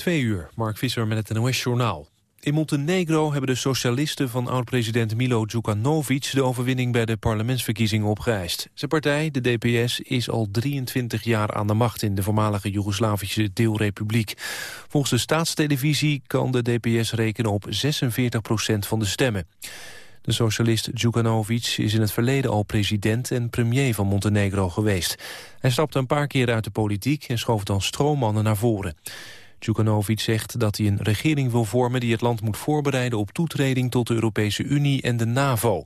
Twee uur, Mark Visser met het NOS-journaal. In Montenegro hebben de socialisten van oud-president Milo Djukanovic... de overwinning bij de parlementsverkiezingen opgeëist. Zijn partij, de DPS, is al 23 jaar aan de macht... in de voormalige Joegoslavische deelrepubliek. Volgens de staatstelevisie kan de DPS rekenen op 46 procent van de stemmen. De socialist Djukanovic is in het verleden al president en premier van Montenegro geweest. Hij stapte een paar keer uit de politiek en schoof dan stroommannen naar voren. Djukanovic zegt dat hij een regering wil vormen die het land moet voorbereiden op toetreding tot de Europese Unie en de NAVO.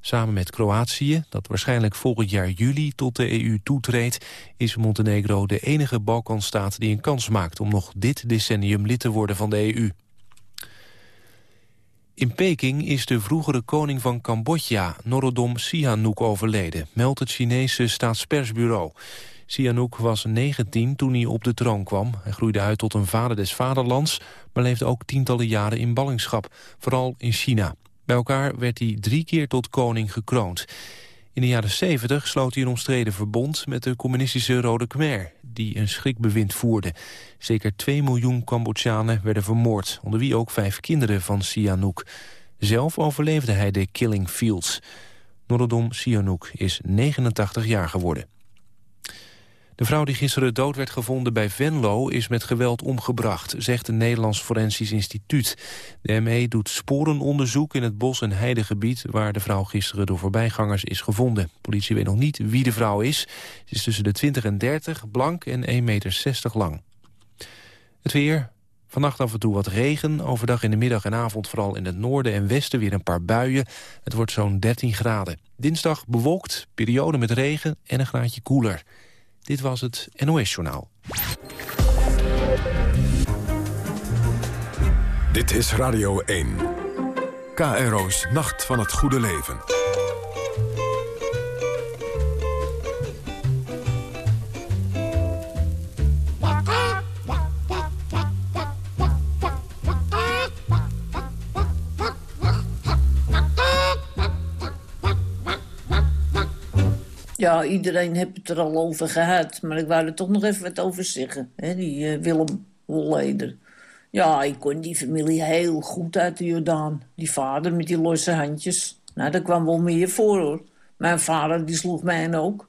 Samen met Kroatië, dat waarschijnlijk volgend jaar juli tot de EU toetreedt, is Montenegro de enige Balkanstaat die een kans maakt om nog dit decennium lid te worden van de EU. In Peking is de vroegere koning van Cambodja, Norodom Sihanouk, overleden, meldt het Chinese staatspersbureau. Sihanouk was 19 toen hij op de troon kwam. Hij groeide uit tot een vader des vaderlands, maar leefde ook tientallen jaren in ballingschap, vooral in China. Bij elkaar werd hij drie keer tot koning gekroond. In de jaren 70 sloot hij een omstreden verbond met de communistische Rode Khmer, die een schrikbewind voerde. Zeker 2 miljoen Cambodjanen werden vermoord, onder wie ook vijf kinderen van Sihanouk. Zelf overleefde hij de Killing Fields. Norodom Sihanouk is 89 jaar geworden. De vrouw die gisteren dood werd gevonden bij Venlo is met geweld omgebracht, zegt het Nederlands Forensisch Instituut. De ME doet sporenonderzoek in het bos- en heidegebied waar de vrouw gisteren door voorbijgangers is gevonden. politie weet nog niet wie de vrouw is. Ze is tussen de 20 en 30, blank en 1,60 meter lang. Het weer, Vannacht af en toe wat regen, overdag in de middag en avond vooral in het noorden en westen weer een paar buien. Het wordt zo'n 13 graden. Dinsdag bewolkt, periode met regen en een graadje koeler. Dit was het NOS-journaal. Dit is Radio 1. KRO's Nacht van het Goede Leven. Ja, iedereen heeft het er al over gehad. Maar ik wou er toch nog even wat over zeggen. Hè? Die uh, Willem Holleder. Ja, ik kon die familie heel goed uit de Jordaan. Die vader met die losse handjes. Nou, daar kwam wel meer voor, hoor. Mijn vader, die sloeg mij ook.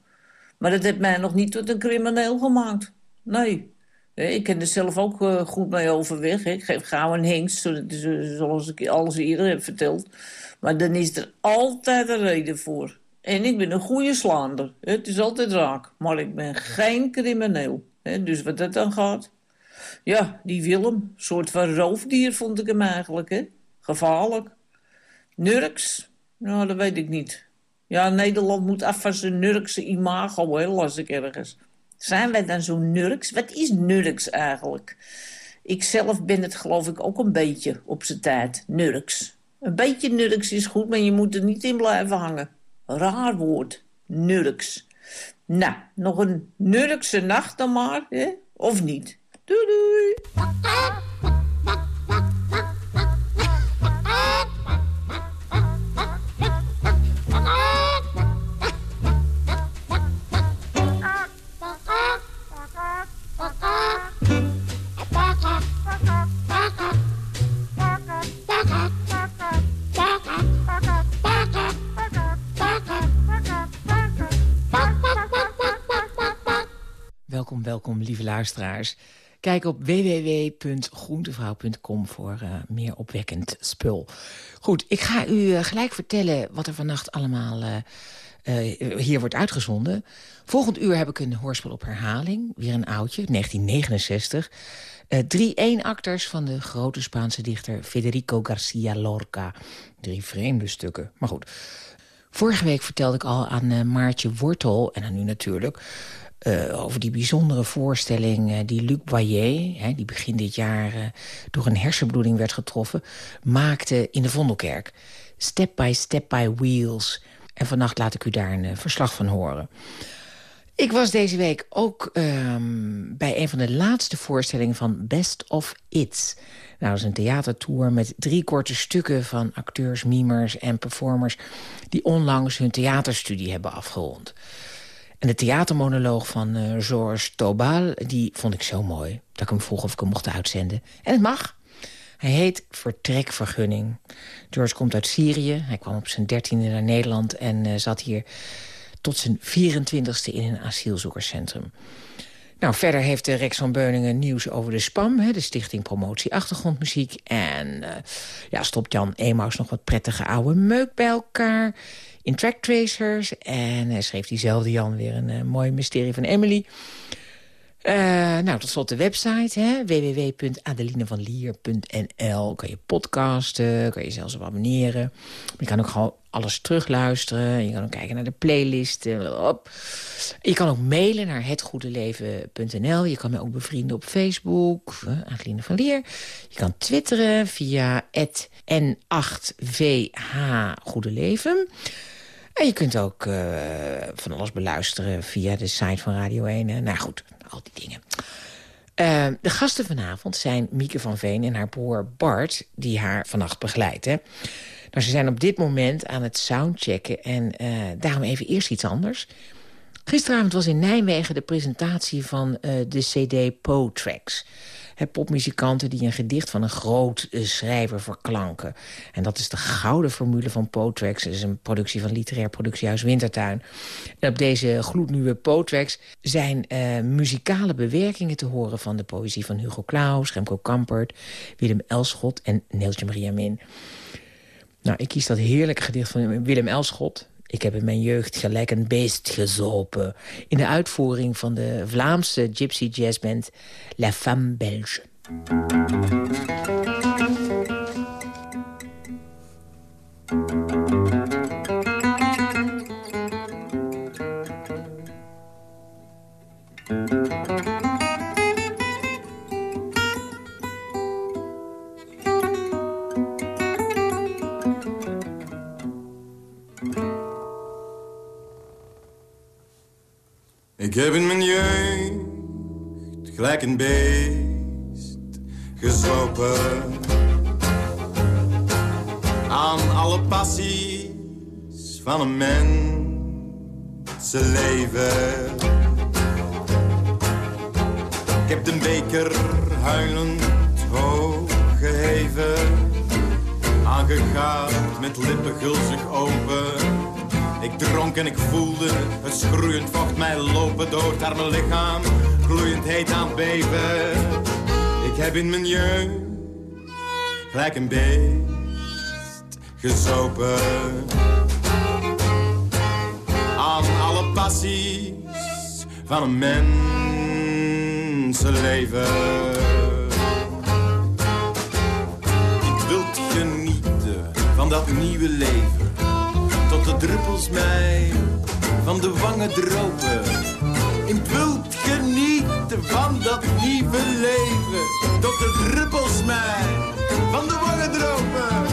Maar dat heeft mij nog niet tot een crimineel gemaakt. Nee. Ik ken er zelf ook uh, goed mee overweg. Ik geef gauw een hengst, zoals ik alles eerder heb verteld. Maar dan is er altijd een reden voor. En ik ben een goede slaander. Het is altijd raak. Maar ik ben geen crimineel. Dus wat dat dan gaat. Ja, die Willem. soort van roofdier vond ik hem eigenlijk. Gevaarlijk. Nurks? Nou, dat weet ik niet. Ja, Nederland moet af van zijn Nurkse imago, hè, las ik ergens. Zijn wij dan zo Nurks? Wat is Nurks eigenlijk? Ik zelf ben het geloof ik ook een beetje op zijn tijd. Nurks. Een beetje Nurks is goed, maar je moet er niet in blijven hangen. Raar woord. Nurks. Nou, nog een Nurkse nacht dan maar, hè? of niet? Doei doei! Welkom, lieve luisteraars. Kijk op www.groentevrouw.com voor uh, meer opwekkend spul. Goed, ik ga u uh, gelijk vertellen wat er vannacht allemaal uh, hier wordt uitgezonden. Volgend uur heb ik een hoorspel op herhaling. Weer een oudje, 1969. drie één-acters van de grote Spaanse dichter Federico Garcia Lorca. Drie vreemde stukken, maar goed. Vorige week vertelde ik al aan Maartje Wortel, en aan u natuurlijk... Uh, over die bijzondere voorstelling uh, die Luc Boyer... Hè, die begin dit jaar uh, door een hersenbloeding werd getroffen... maakte in de Vondelkerk. Step by Step by Wheels. En vannacht laat ik u daar een verslag van horen. Ik was deze week ook um, bij een van de laatste voorstellingen van Best of It's. Nou, dat is een theatertour met drie korte stukken van acteurs, mimers en performers... die onlangs hun theaterstudie hebben afgerond. En de theatermonoloog van uh, Georges Tobal, die vond ik zo mooi... dat ik hem vroeg of ik hem mocht uitzenden. En het mag. Hij heet Vertrekvergunning. George komt uit Syrië. Hij kwam op zijn dertiende naar Nederland... en uh, zat hier tot zijn 24ste in een asielzoekerscentrum. Nou, verder heeft de Rex van Beuningen nieuws over de SPAM... Hè, de Stichting Promotie Achtergrondmuziek. En ja, stopt Jan Emaus nog wat prettige oude meuk bij elkaar... in Track Tracers. En uh, schreef diezelfde Jan weer een uh, mooi mysterie van Emily... Uh, nou, tot slot de website, www.adelinevanlier.nl. Kan je podcasten, kan je zelfs op abonneren. Je kan ook gewoon alles terugluisteren. Je kan ook kijken naar de playlist. Op. Je kan ook mailen naar hetgoedeleven.nl. Je kan me ook bevrienden op Facebook, uh, Adeline van Lier. Je kan twitteren via N8VH Goede Leven. En je kunt ook van alles beluisteren via de site van Radio 1. Nou goed, al die dingen. Uh, de gasten vanavond zijn Mieke van Veen en haar broer Bart... die haar vannacht begeleidt. Nou, ze zijn op dit moment aan het soundchecken en uh, daarom even eerst iets anders. Gisteravond was in Nijmegen de presentatie van uh, de cd Po-Tracks popmuzikanten die een gedicht van een groot uh, schrijver verklanken. En dat is de gouden formule van Potrax. Dat is een productie van literair productiehuis Wintertuin. En op deze gloednieuwe Potrax zijn uh, muzikale bewerkingen te horen... van de poëzie van Hugo Claus, Remco Kampert, Willem Elschot en Neeltje Maria Min. Nou, ik kies dat heerlijke gedicht van Willem Elschot... Ik heb in mijn jeugd gelijk een beest gezopen. In de uitvoering van de Vlaamse gypsy jazzband La Femme Belge. Ik heb in mijn jeugd gelijk een beest geslopen aan alle passies van een mensenleven. Ik heb de beker huilend hoog geheven, aangegaard met lippen gulzig open ik dronk en ik voelde het schroeiend vocht mij lopen door het arme lichaam. Gloeiend heet aan beven. Ik heb in mijn jeugd gelijk een beest gezopen. Aan alle passies van een mensenleven. Ik wil genieten van dat nieuwe leven tot de druppels mij van de wangen dropen. Wil genieten van dat nieuwe leven, tot de druppels mij van de wangen dropen.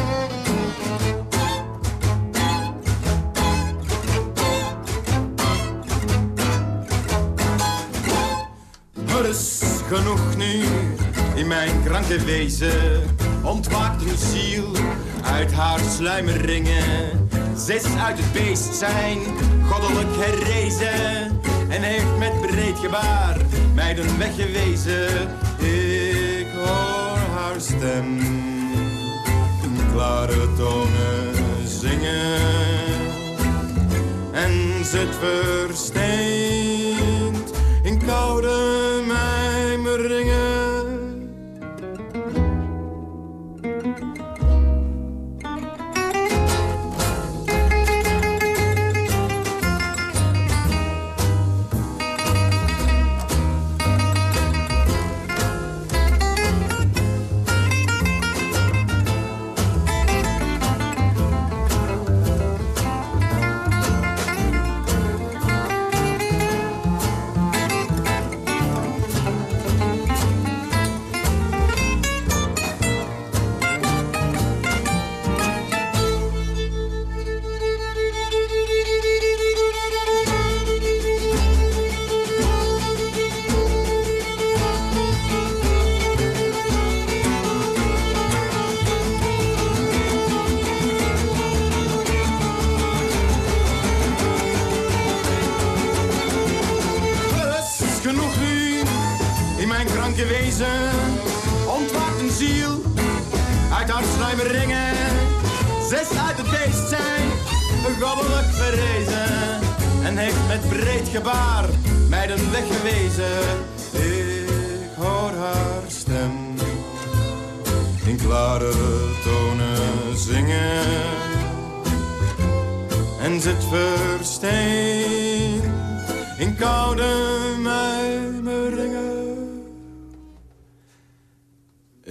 Er is genoeg nu in mijn kranke wezen, ontwaakt een ziel uit haar sluimeringen ze is uit het beest zijn, goddelijk herrezen. En heeft met breed gebaar mij de weg gewezen. Ik hoor haar stem in klare tonen zingen. En zit versteend in koude mijmeringen.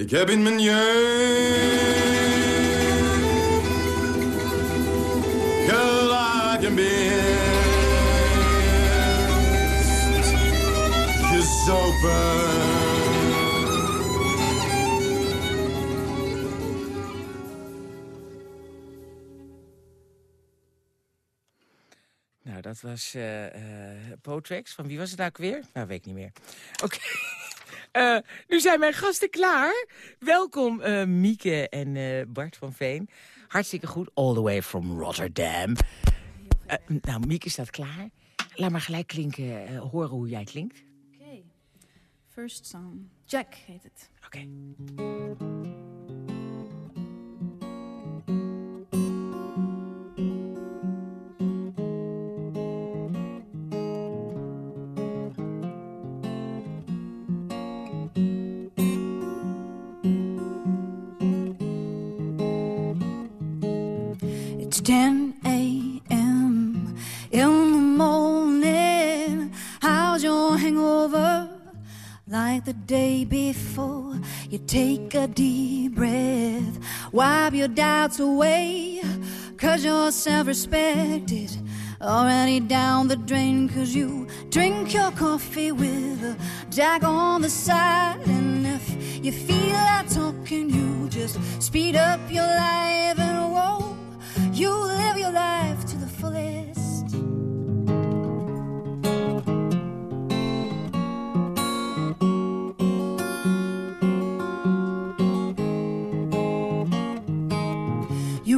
Ik heb in mijn jeugd gelagen beest gezopen. Nou, dat was eh eh Potrex. Van wie was het nou weer? Nou, weet ik niet meer. Oké. Eh, nu zijn mijn gasten klaar. Welkom eh, Mieke en eh, Bart van Veen. Hartstikke goed. All the way from Rotterdam. Nou, Mieke staat klaar. Laat maar gelijk klinken, horen hoe jij klinkt. Oké. First song. Jack heet het. Oké. It's you take a deep breath, wipe your doubts away, cause your self respect is already down the drain. Cause you drink your coffee with a jack on the side, and if you feel like talking, you just speed up your life and whoa, you live your life to the fullest.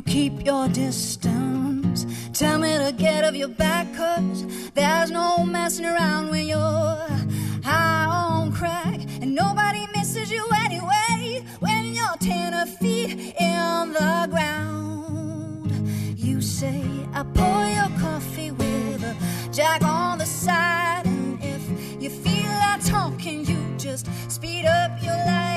You keep your distance. Tell me to get off your back, cause there's no messing around when you're high on crack. And nobody misses you anyway when you're ten feet in the ground. You say, I pour your coffee with a jack on the side. And if you feel like talking, you just speed up your life.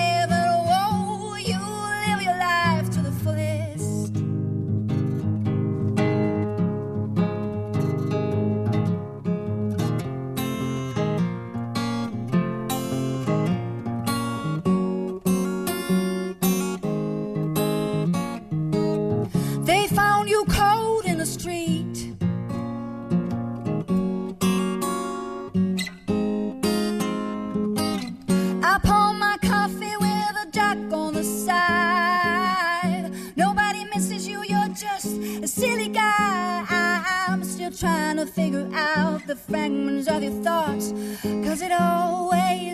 Fragments of your thoughts. Cause it always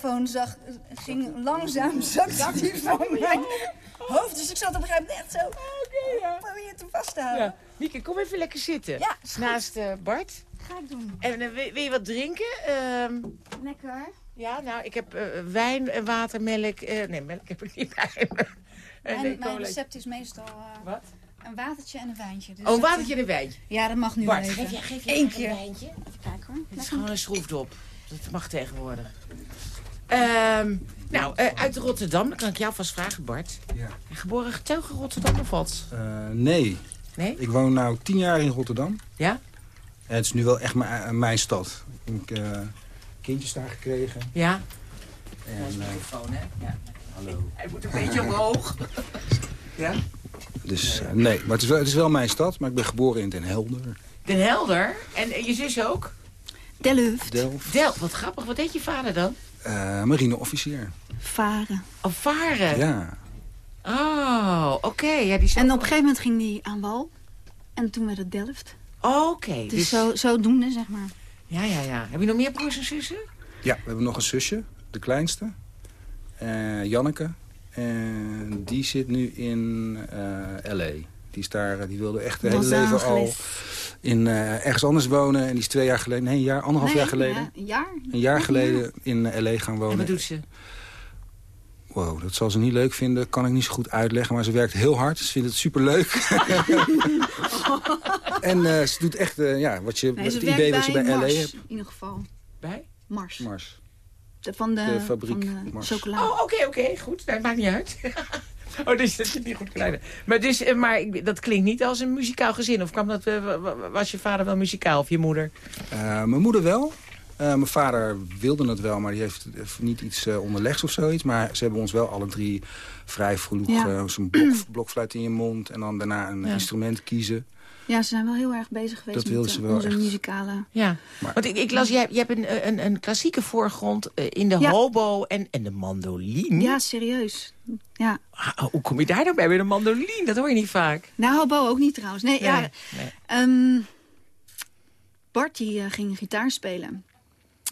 koptelefoon zag, ging langzaam zakte die van mijn hoofd. Dus ik zat op een gegeven moment echt zo proberen te vast te houden. Ja. Mieke, kom even lekker zitten. Ja. Naast eh, Bart. Ga ik doen. En eh, wil, wil je wat drinken? Ehm, Lekker. ja, nou, ik heb eh, wijn, en water, melk. eh, nee, melk heb ik niet bij me. Eh, Mijn, nee, mijn recept is meestal eh, Wat? een watertje en een wijntje. Dus Oh, een watertje en een wijntje. eh, Ja, dat mag nu Bart, even. geef je, geef je Eén een keer. wijntje? Even kijken hoor. Het is gewoon een schroefdop. Dat mag tegenwoordig. Ehm, nou, eh, uit Rotterdam, dan kan ik jou vast vragen, Bart. Ja. Geboren getuige Rotterdam of wat? Eh, nee, Nee? ik woon nu tien jaar in Rotterdam. Ja? En het is nu wel echt mijn, mijn stad. Ik heb uh, kindjes daar gekregen. Ja? En, eh, microfoon, hè? Ja. hallo. Hij moet een beetje omhoog. ja? Dus eh, nee, maar het is, wel, het is wel mijn stad. Maar ik ben geboren in Den Helder. Den Helder. En eh, je zus ook? Delft, Delft. Del, wat grappig. Wat deed je vader dan? Eh marineofficier. varen. Oh, varen. Ja. Oh, oké. Ja, die is En op een gegeven moment ging die aan wal. En toen werd het Delft. Oh, Oké. Dus, Dus, zo, zodoende, zeg maar. Ja, ja, ja. Heb je nog meer broers en zussen? ja, we hebben nog een zusje. De kleinste. eh Janneke. En die zit nu in eh, L.A. Die, is daar, eh, die wilde echt het hele leven al in, eh, ergens anders wonen. En die is twee jaar geleden, nee, een jaar, anderhalf Nee, jaar geleden. ja, een jaar? Een jaar Ja, geleden in eh, L.A. gaan En wonen. wat doet ze? Wow, dat zal ze niet leuk vinden. Kan ik niet zo goed uitleggen. Maar ze werkt heel hard. Ze vindt het superleuk. en eh, ze doet echt eh, ja, wat je, Nee, het ze idee wat je bij LA hebt. in ieder geval. Bij? Mars. Mars. De, van de, De fabriek van de Mars. chocolade. Oh, oké, oké. Goed. Dat maakt niet uit. oh, dus dat je niet goed kleine. Maar, dus, maar ik- dat klinkt niet als een muzikaal gezin. Of kwam dat, eh, wa- wa- was je vader wel muzikaal of je moeder? Eh, mijn moeder wel. Eh, mijn vader wilde het wel, maar die heeft heeft niet iets onderlegd of zoiets. Maar ze hebben ons wel alle drie vrij vroeg Ja. eh, zo'n blok, blokfluit in je mond... en dan daarna een Ja. instrument kiezen. Ja, ze zijn wel heel erg bezig geweest Dat wilden met ze eh, wel onze echt. muzikale... Ja. Maar- Want ik, ik las, je hebt, je hebt een, een, een klassieke voorgrond eh, in de Ja. hobo en, en de mandoline. Ja, serieus. Ja. Ah, hoe kom je daar nou bij met een mandoline? Dat hoor je niet vaak. Nou, hobo ook niet trouwens. Nee, ja, Nee. Ehm, Bart die eh, ging gitaar spelen.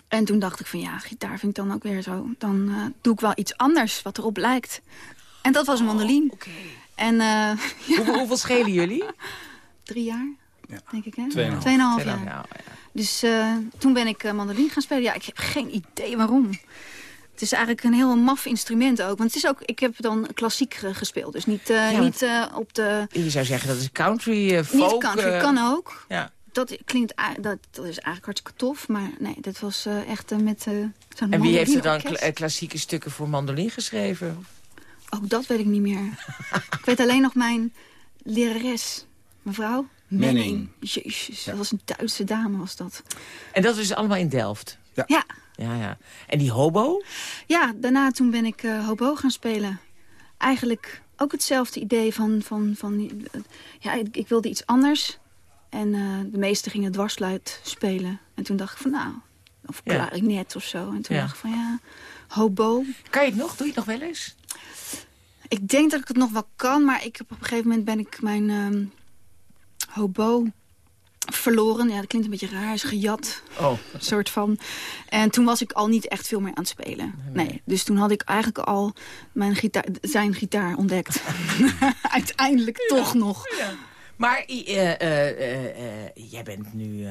En toen dacht ik van ja, gitaar vind ik dan ook weer zo. Dan eh, doe ik wel iets anders wat erop lijkt. En dat was een mandoline. Oké. En eh, Hoeveel, hoeveel schelen jullie? Drie jaar, Ja. denk ik hè? Tweeënhalf. Tweeënhalf Tweeënhalf jaar. jaar, ja. Dus eh, toen ben ik uh, mandoline gaan spelen. Ja, ik heb geen idee waarom. Het is eigenlijk een heel maf instrument ook. Want het is ook, ik heb dan klassiek eh, gespeeld. Dus niet, eh, Ja, niet eh, op de... Je zou zeggen dat is country, eh, folk. Niet country, eh, kan ook. Ja. Dat klinkt, dat, dat is eigenlijk hartstikke tof. Maar nee, dat was eh, echt eh, met eh zo'n En wie heeft er dan kla- eh, klassieke stukken voor mandoline geschreven? Ook dat weet ik niet meer. ik weet alleen nog mijn lerares, mevrouw Menning. Menning. Jezus, dat was een Duitse dame, was dat. En dat is allemaal in Delft? Ja, Ja, ja. En die hobo? ja daarna toen ben ik eh hobo gaan spelen. Eigenlijk ook hetzelfde idee van... van, van eh, ja, ik, ik wilde iets anders. En eh, de meesten gingen dwarsluit spelen. En toen dacht ik van nou, of Ja. klarinet of zo. En toen Ja. dacht ik van ja, hobo. Kan je het nog? Doe je het nog wel eens? Ik denk dat ik het nog wel kan, maar ik heb op een gegeven moment ben ik mijn ehm, hobo verloren. Ja, dat klinkt een beetje raar, is gejat, Oh. soort van. En toen was ik al niet echt veel meer aan het spelen. Nee, dus toen had ik eigenlijk al mijn gitaar, zijn gitaar ontdekt. Uiteindelijk toch nog. Maar eh, eh, eh, jij bent nu,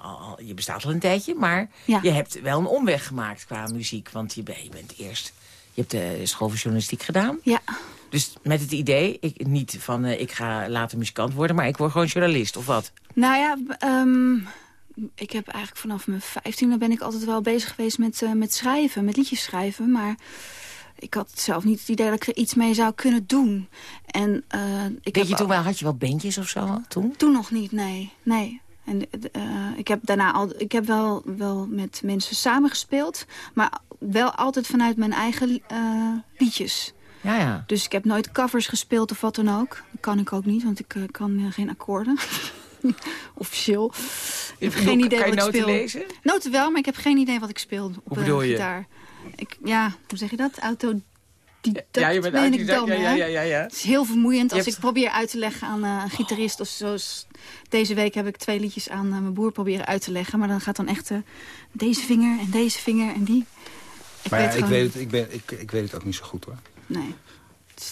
al, je bestaat al een tijdje, maar Ja. je hebt wel een omweg gemaakt qua muziek. Want je, ben- je bent eerst, je hebt de school voor journalistiek gedaan. Ja, Dus met het idee, ik, niet van eh, ik ga later muzikant worden, maar ik word gewoon journalist of wat? nou ja, ehm, ik heb eigenlijk vanaf mijn vijftiende ben ik altijd wel bezig geweest met, eh, met schrijven, met liedjes schrijven. Maar ik had zelf niet het idee dat ik er iets mee zou kunnen doen. En, eh, ik Deed je toen wel, had je wel bandjes of zo al toen? Toen nog niet, nee. nee. En ik heb daarna al, ik heb wel, wel met mensen samengespeeld, maar wel altijd vanuit mijn eigen eh, liedjes. Ja, ja. Dus ik heb nooit covers gespeeld of wat dan ook. Dat kan ik ook niet, want ik eh, kan eh, geen akkoorden. Officieel. Ik heb geen idee kan je wat ik noten speel. lezen? Noten wel, maar ik heb geen idee wat ik speel op Hoe eh, bedoel je? gitaar. Ik, ja, hoe zeg je dat? Auto. ja, je bent ben ik dan, ja, ja, ja, ja, ja. Het is heel vermoeiend als Je hebt- ik probeer uit te leggen aan een gitarist. Of zoals deze week heb ik twee liedjes aan mijn broer proberen uit te leggen. Maar dan gaat dan echt deze vinger en deze vinger en die. Ik Maar ja, weet ik, weet het, ik, ben, ik, ik weet het ook niet zo goed hoor. Nee.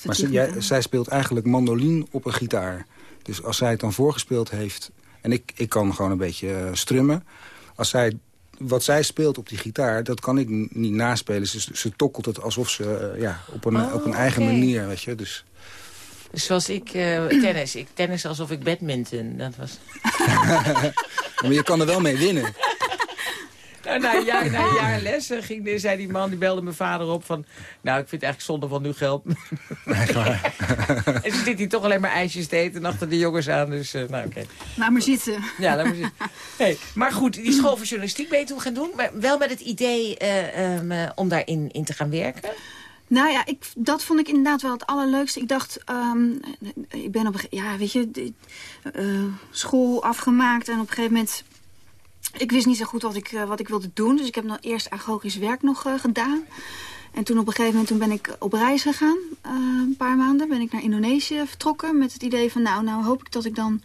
Maar ze- techniek, jij, hè. zij speelt eigenlijk mandoline op een gitaar. Dus als zij het dan voorgespeeld heeft... en ik, ik kan gewoon een beetje eh, strummen. Als zij, wat zij speelt op die gitaar, dat kan ik niet naspelen. Ze, ze tokkelt het alsof ze eh, ja, op, een, Oh, op een eigen manier, weet je. Dus, Zoals ik eh, tennis. Ik tennis alsof ik badminton. Dat was... maar je kan er wel mee winnen. Nou, na een jaar, na een jaar les eh, ging, zei die man, die belde mijn vader op van... Nou, ik vind het eigenlijk zonde van nu geld. en ze zit hij toch alleen maar ijsjes te eten achter de jongens aan. Dus, uh, nou, oké. Laat maar zitten. Ja, laat maar zitten. Hey, maar goed, die school voor journalistiek ben je toen gaan doen. Maar wel met het idee uh, um, om daarin in te gaan werken? Nou ja, ik, dat vond ik inderdaad wel het allerleukste. Ik dacht, um, ik ben op een ja, weet je, uh, school afgemaakt en op een gegeven moment... Ik wist niet zo goed wat ik, uh, wat ik wilde doen, dus ik heb nog eerst agogisch werk nog uh, gedaan. En toen op een gegeven moment toen ben ik op reis gegaan, een paar maanden. Ben ik naar Indonesië vertrokken met het idee van, nou, nou hoop ik dat ik dan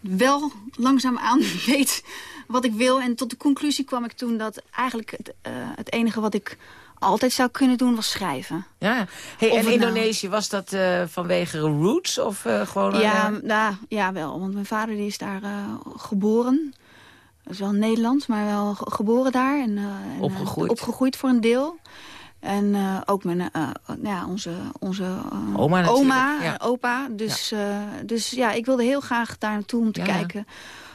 wel langzaamaan weet wat ik wil. En tot de conclusie kwam ik toen dat eigenlijk het, het enige wat ik altijd zou kunnen doen, was schrijven. Ja, hey, en Indonesië, was dat uh, vanwege roots of gewoon... Ja, uh... nou, ja, wel, want mijn vader die is daar geboren. Is wel Nederlands, maar wel geboren daar. En, en opgegroeid. opgegroeid voor een deel. En ook mijn, ja, onze, onze oma, oma ja. opa. Dus ja. dus ja, ik wilde heel graag daar naartoe om te ja. kijken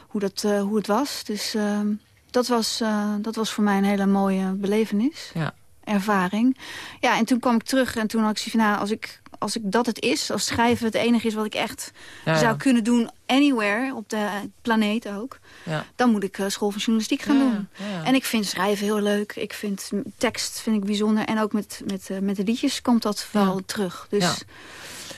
hoe, dat, hoe het was. Dus ehm, dat, was, dat was voor mij een hele mooie belevenis. Ja ervaring. Ja, en toen kwam ik terug en toen had ik zoiets van... Nou, als ik, als ik dat het is, als schrijven het enige is wat ik echt ja, zou kunnen doen... anywhere, op de planeet ook... Ja. dan moet ik uh, school van journalistiek gaan doen. En ik vind schrijven heel leuk. Ik vind tekst vind ik bijzonder. En ook met, met, uh, met de liedjes komt dat wel terug. Dus...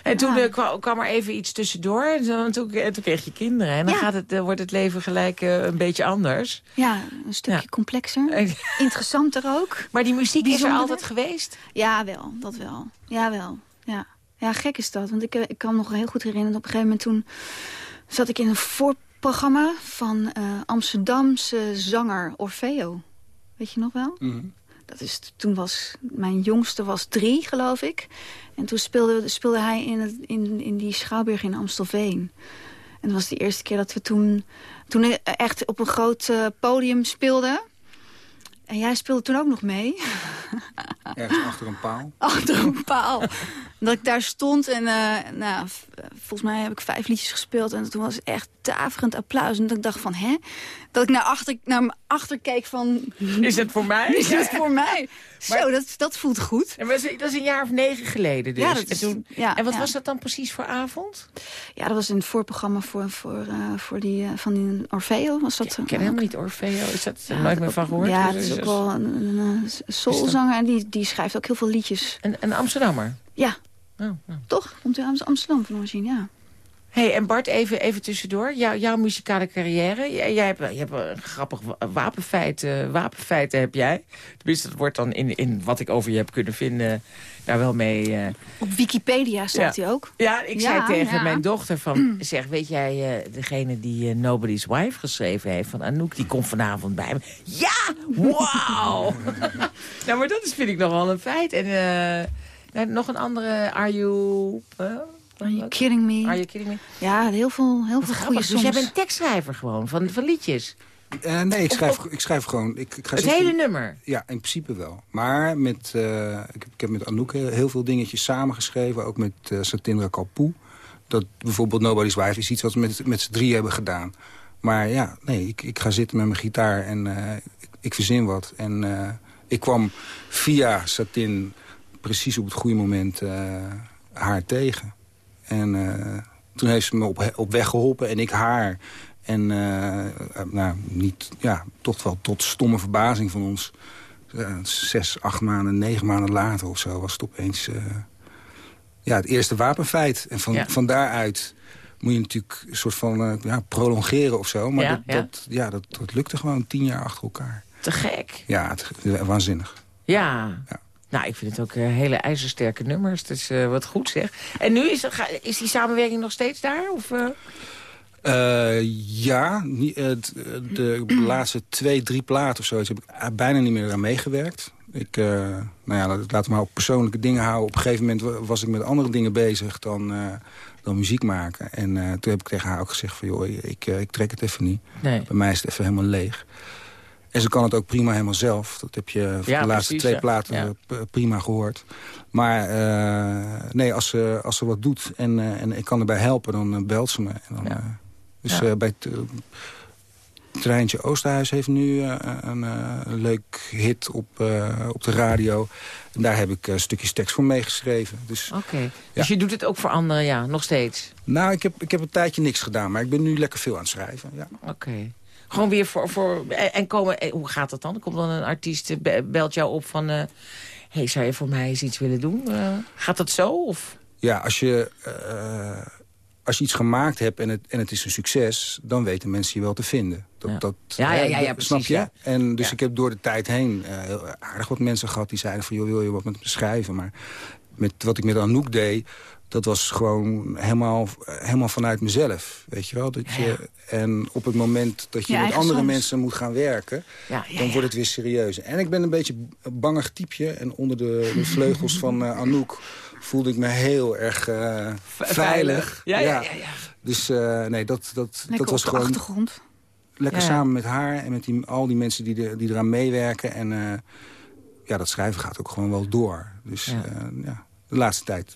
En toen uh, kwam, kwam, er even iets tussendoor. En toen, toen, kreeg je kinderen. En dan ja. gaat het, uh, wordt het leven gelijk uh, een beetje anders. Ja, een stukje ja. complexer. Interessanter ook. Maar die muziek Bijzonder. is er altijd geweest? Ja, wel. Dat wel. Ja, wel. Ja, ja gek is dat. Want ik, ik kan me nog heel goed herinneren. Op een gegeven moment toen zat ik in een voorprogramma... van Amsterdamse zanger Orfeo. Weet je nog wel? Mm -hmm. Dat is, toen was, mijn jongste was drie, geloof ik. En toen speelde, speelde hij in, het, in, in die schouwburg in Amstelveen. En dat was de eerste keer dat we toen, toen echt op een groot uh, podium speelden. En jij speelde toen ook nog mee. Ergens achter een paal. Achter een paal. Dat ik daar stond en uh, nou, volgens mij heb ik vijf liedjes gespeeld. En toen was het echt daverend applaus. En dat ik dacht van, hè? Dat ik naar achter, naar me achter keek van... Is het voor mij? Is het voor mij? Maar, Zo, dat, dat voelt goed. En dat is een jaar of negen geleden dus. Ja, dat is, en, toen, ja, en wat ja. was dat dan precies voor avond? Ja, dat was een voorprogramma voor, voor, uh, voor die, uh, van die Orfeo. Was dat, ik ken helemaal niet Orfeo. Is dat ja, nooit meer van gehoord? Ja, het is ook wel een, een, een soulzanger. En die, die schrijft ook heel veel liedjes. Een, een Amsterdammer? Ja. Toch? Komt uit Amsterdam van origine, ja. hey, en Bart, even, even tussendoor. Jou, jouw muzikale carrière. Jij, jij hebt, je hebt een grappig wapenfeit. Uh, wapenfeiten heb jij. Tenminste, dat wordt dan in, in wat ik over je heb kunnen vinden... daar wel mee... Uh... Op Wikipedia staat ja. hij ook. Ja, ik ja, zei tegen ja. mijn dochter van... zeg, weet jij, uh, degene die Nobody's Wife geschreven heeft... van Anouk, die komt vanavond bij me. Ja! Wauw! nou, maar dat is, vind ik nog wel een feit. En... Nog een andere, Are You... Uh, Are you kidding me? Are you kidding me? Ja, heel veel, heel veel goede Dus jij bent tekstschrijver gewoon, van, van liedjes? Uh, nee, ik schrijf, ik schrijf gewoon... Ik, ik ga het hele nummer? Ja, in principe wel. Maar met, uh, ik, heb, ik heb met Anouk heel veel dingetjes samengeschreven. Ook met uh, Satindra Kalpoe. Dat bijvoorbeeld Nobody's Wife is iets wat we met, met z'n drie hebben gedaan. Maar ja, nee, ik, ik ga zitten met mijn gitaar en ik, ik verzin wat. En ik kwam via Satin precies op het goede moment uh, haar tegen. En uh, toen heeft ze me op, op weg geholpen en ik haar. En uh, nou, niet, ja, toch wel tot stomme verbazing van ons. zes, acht maanden, negen maanden later of zo was het opeens ja, het eerste wapenfeit. En van, ja. van daaruit moet je natuurlijk een soort van ja, prolongeren of zo. Maar ja, dat, ja. Dat, ja, dat, dat lukte gewoon tien jaar achter elkaar. Te gek. Ja, het, waanzinnig. Ja. ja. Nou, ik vind het ook uh, hele ijzersterke nummers. Dus uh, wat goed zeg. En nu is, er, is die samenwerking nog steeds daar? Of, uh... Uh, ja, de, de laatste twee, drie platen of zoiets heb ik bijna niet meer aan meegewerkt. Ik, uh, nou ja, laten we maar op persoonlijke dingen houden. Op een gegeven moment was ik met andere dingen bezig dan, uh, dan muziek maken. En toen heb ik tegen haar ook gezegd van, joh, ik, ik trek het even niet. Nee. Bij mij is het even helemaal leeg. En ze kan het ook prima helemaal zelf. Dat heb je ja, de laatste precies, twee ja. platen ja. prima gehoord. Maar uh, nee, als ze, als ze wat doet en, uh, en ik kan erbij helpen, dan belt ze me. En dan, dus bij Treintje Oosterhuis heeft nu eh, een eh, leuk hit op, eh, op de radio. En daar heb ik stukjes tekst voor meegeschreven. Dus, Oké, dus je doet het ook voor anderen, ja, nog steeds? Nou, ik heb, ik heb een tijdje niks gedaan, maar ik ben nu lekker veel aan het schrijven. Ja. Oké. Gewoon weer voor... voor en komen, hoe gaat dat dan? Komt dan een artiest, belt jou op van... Uh, hey, zou je voor mij eens iets willen doen? Uh, gaat dat zo? Of? Ja, als je, uh, als je iets gemaakt hebt en het, en het is een succes... dan weten mensen je wel te vinden. Dat, ja. Dat, ja, ja, ja, ja, precies, snap je? Ja. En dus ik heb door de tijd heen heel aardig wat mensen gehad... die zeiden van, joh, wil je wat met me schrijven? Maar met wat ik met Anouk deed dat was gewoon helemaal, helemaal vanuit mezelf, weet je wel. Dat je, ja. En op het moment dat je, met andere soms. mensen moet gaan werken... Ja, dan wordt het weer serieus. En ik ben een beetje een bangig typeje. En onder de, de vleugels van uh, Anouk voelde ik me heel erg uh, veilig. Ja, ja, ja. ja, Dus uh, nee, dat, dat, Lekker dat was gewoon... achtergrond. Lekker samen met haar en met die, al die mensen die, de, die eraan meewerken. En ja, dat schrijven gaat ook gewoon wel door. Dus ja, de laatste tijd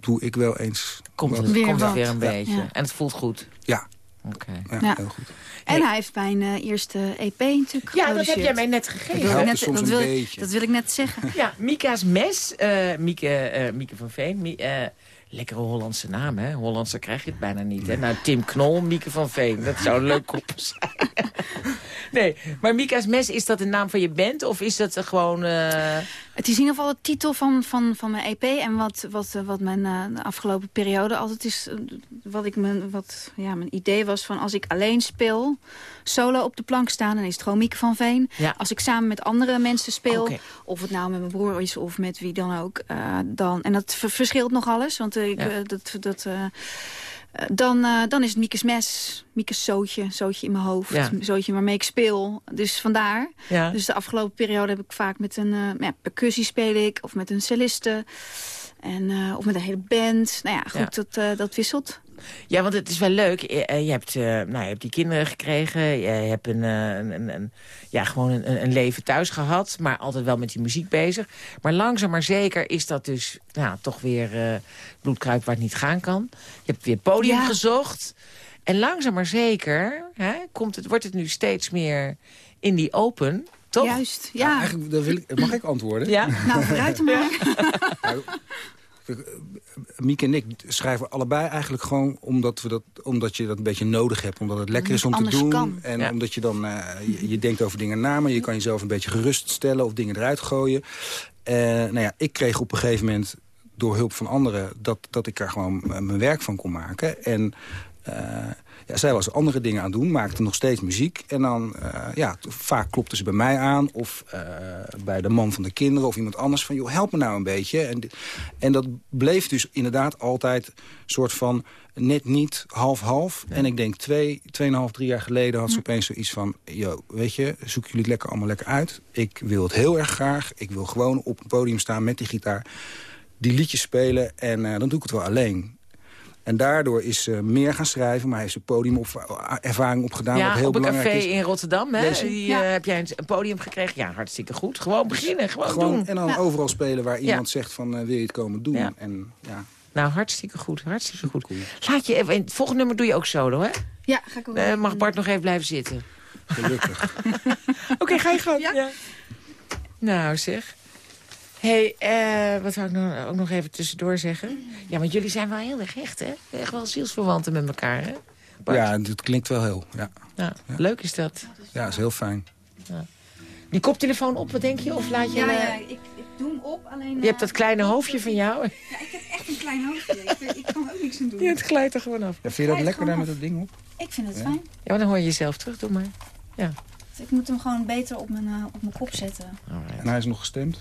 doe ik wel eens... Komt het weer, komt het weer een beetje. Ja. En het voelt goed? Ja. Oké. Okay. Ja, heel goed. En hij heeft mijn uh, eerste EP natuurlijk Ja, dat heb jij mij net gegeven. Dat wil, ik net, soms dat, wil een ik, dat wil ik net zeggen. Ja, Mika's Mes. Uh, Mieke, uh, Mieke van Veen. Mi lekkere Hollandse naam, hè? Hollandse krijg je het bijna niet, hè? Nou, Tim Knol, Mieke van Veen. Dat zou een leuk koppel zijn. nee, maar Mika's Mes, is dat de naam van je band? Of is dat gewoon... Het is in ieder geval de titel van, van, van mijn EP. En wat, wat, wat mijn uh, de afgelopen periode altijd is... wat, ik mijn, wat ja, mijn idee was van als ik alleen speel... solo op de plank staan, dan is het gewoon Mieke van Veen. Ja. Als ik samen met andere mensen speel... Okay. of het nou met mijn broer is of met wie dan ook... Uh, dan, en dat verschilt nog alles, want ik, ja. dat... dat dan, uh, dan is het Miekes mes, Miekes zootje, zootje in mijn hoofd, ja. zootje waarmee ik speel. Dus vandaar. Ja. Dus de afgelopen periode heb ik vaak met een uh, ja, percussie speel ik, of met een celliste, en, uh, of met een hele band. Nou ja, goed. Dat, dat wisselt. Ja, want het is wel leuk. Je, je, hebt, uh, nou, je hebt die kinderen gekregen. Je hebt een, een, een, een ja, gewoon een, een, leven thuis gehad. Maar altijd wel met die muziek bezig. Maar langzaam maar zeker is dat dus nou, toch weer uh, bloedkruip waar het niet gaan kan. Je hebt weer podium ja. gezocht. En langzaam maar zeker hè, komt het, wordt het nu steeds meer in die open. Toch? Juist, ja. ja eigenlijk, wil ik, mag ik antwoorden? Ja. Nou, vooruit maar. Nou, Mieke en ik schrijven allebei eigenlijk gewoon omdat, we dat, omdat je dat een beetje nodig hebt. Omdat het lekker is om te doen. Kan. En ja. omdat je dan, uh, je, je, denkt over dingen na, maar je kan jezelf een beetje geruststellen of dingen eruit gooien. Uh, nou ja, ik kreeg op een gegeven moment door hulp van anderen dat, dat ik er gewoon mijn werk van kon maken. En uh, ja, zij was andere dingen aan het doen, maakte nog steeds muziek. En dan, uh, ja, vaak klopte ze bij mij aan of uh, bij de man van de kinderen of iemand anders van, joh, help me nou een beetje. En, en dat bleef dus inderdaad altijd soort van net niet half-half. En ik denk twee, tweeënhalf, drie jaar geleden had ze opeens zoiets van, joh, weet je, zoek jullie het lekker allemaal lekker uit. Ik wil het heel erg graag. Ik wil gewoon op het podium staan met die gitaar, die liedjes spelen en uh, dan doe ik het wel alleen. En daardoor is ze meer gaan schrijven, maar heeft ze podiumervaring opgedaan. Ja, wat heel op een belangrijk café is. in Rotterdam. Hè? Die, ja. uh, heb jij een podium gekregen? Ja, hartstikke goed. Gewoon beginnen, gewoon, gewoon doen. En dan ja. overal spelen waar iemand ja. zegt van uh, wil je het komen doen. Ja. En, ja. Nou, hartstikke goed. Hartstikke goed. Cool. Laat je even, het volgende nummer doe je ook solo, hè? Ja, ga ik ook. Uh, mag Bart nog even blijven zitten? Gelukkig. Oké, okay, ga je gang. Ja. Nou, zeg hey, uh, wat zou ik nou ook nog even tussendoor zeggen? Ja, want jullie zijn wel heel erg hecht, hè? Echt wel zielsverwanten met elkaar, hè? Bart? Ja, dat klinkt wel heel, ja. Nou, ja. Leuk is dat. Ja, is heel fijn. Ja. Die koptelefoon op, wat denk je? Of laat je... Ja, ja ik, ik doe hem op, alleen... Je hebt dat kleine hoofdje van jou. Ja, ik heb echt een klein hoofdje. ik, ik kan ook niks aan doen. Ja, het glijdt er gewoon af. Ja, vind je dat lekker daar met dat ding op? Ik vind het ja. fijn. Ja, maar dan hoor je jezelf terug, doe maar. Ja. Dus ik moet hem gewoon beter op mijn, uh, op mijn kop zetten. Alright. En hij is nog gestemd?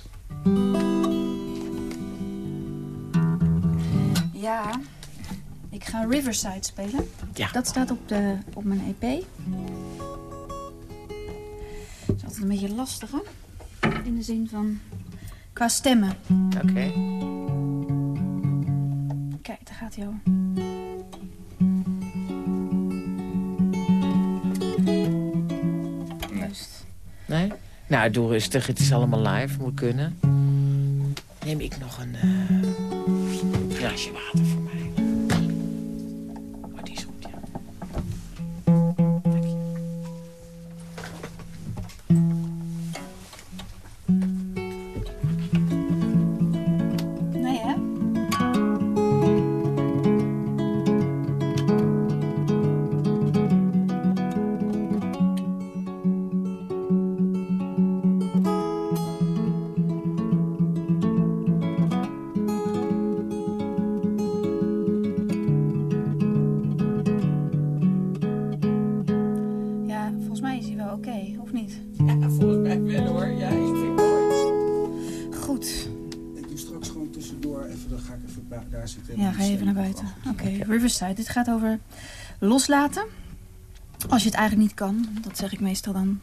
Ja, ik ga Riverside spelen. Ja. Dat staat op, de, op mijn EP. Dat is altijd een beetje lastiger. In de zin van... Qua stemmen. Oké. Okay. Kijk, daar gaat hij al. Juist. Nee? Nou, doe rustig. Het is allemaal live. Moet kunnen. Neem ik nog een uh, glaasje water voor Dit gaat over loslaten. Als je het eigenlijk niet kan. Dat zeg ik meestal dan.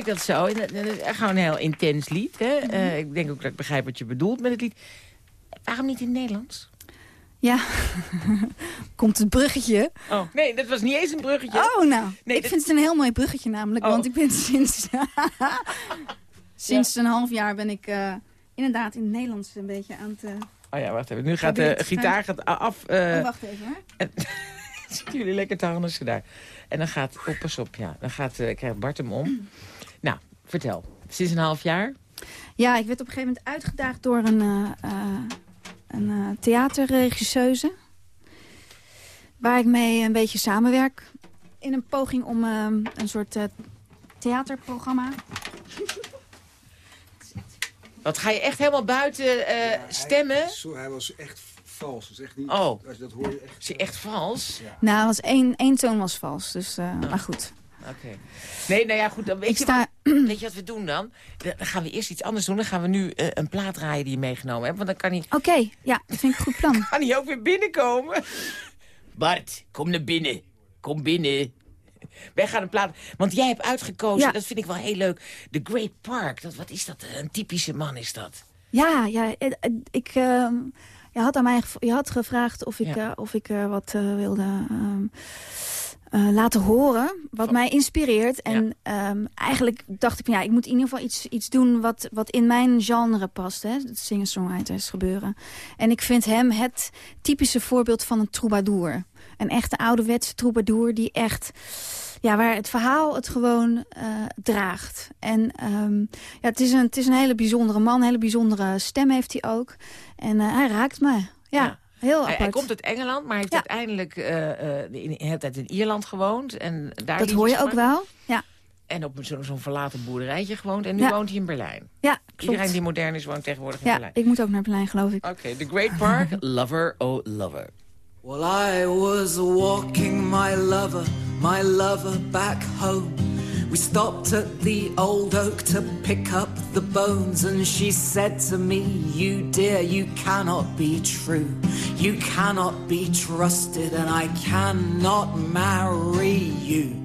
Ik dat zo. En dat- dat is echt gewoon een heel intens lied. Hè? Eh, ik denk ook dat ik begrijp wat je bedoelt met het lied. Waarom niet in het Nederlands? Ja, komt het bruggetje. Oh, nee, dat was niet eens een bruggetje. Oh, nou. Nee, ik dat- vind het een heel mooi bruggetje namelijk. Oh. Want ik ben sinds... sinds een half jaar ben ik eh, inderdaad in het Nederlands een beetje aan het... eh, Oh ja, wacht even. Nu gaat de gitaar gaat af. oh, wacht even hoor. Zitten jullie lekker te harnessen daar. En dan gaat, oh pas op, ja. Dan gaat, eh, krijgt Bart hem om. Nou, vertel. Sinds een half jaar? Ja, ik werd op een gegeven moment uitgedaagd door een, eh, eh, een eh, theaterregisseuse. Waar ik mee een beetje samenwerk. In een poging om een soort eh, theaterprogramma. Wat ga je echt helemaal buiten eh, stemmen? Zo, hij was echt vals. Dat is echt niet, Oh. als je dat hoor je echt... Is je echt vals? Nou, was één, één toon was vals. Dus, eh, Maar goed. Oké. Nee, nou ja, goed. Dan weet, je sta... wat, weet je wat we doen dan? Dan gaan we eerst iets anders doen. Dan gaan we nu eh, een plaat draaien die je meegenomen hebt. Want dan kan hij, Oké, ja, dat vind ik een goed plan. kan hij ook weer binnenkomen. Bart, kom naar binnen. Kom binnen. Wij gaan een plaat... Want jij hebt uitgekozen, Ja. dat vind ik wel heel leuk. The Great Park. Dat, wat is dat? Een typische man is dat. Ja, ja eh, eh, ik, ehm, je, had aan mij, je had gevraagd of ik, Ja. of ik wat wilde ehm, eh, laten horen. Wat mij inspireert. En ehm, eigenlijk dacht ik, van, ja, ik moet in ieder geval iets, iets doen wat, wat in mijn genre past. Hè? Het singer-songwriters gebeuren. En ik vind hem het typische voorbeeld van een troubadour. Een echte ouderwetse troubadour die echt ja, waar het verhaal het gewoon uh, draagt. En um, ja, het, is een, het is een hele bijzondere man, een hele bijzondere stem heeft hij ook. En uh, hij raakt me, ja. ja. Heel apart. Hij, hij, komt uit Engeland, maar heeft ja. uiteindelijk uh, in, in, in Ierland gewoond. En daar dat hoor je ook wel, ja. En op zo'n zo verlaten boerderijtje gewoond. En nu ja. woont hij in Berlijn. Ja, klopt. Iedereen die modern is, woont tegenwoordig in ja, Berlijn. ik moet ook naar Berlijn, geloof ik. Oké, okay, The Great Park, Lover, oh Lover. Well, I was walking my lover, my lover back home. We stopped at the old oak to pick up the bones, and she said to me, You dear, you cannot be true. You cannot be trusted, and I cannot marry you.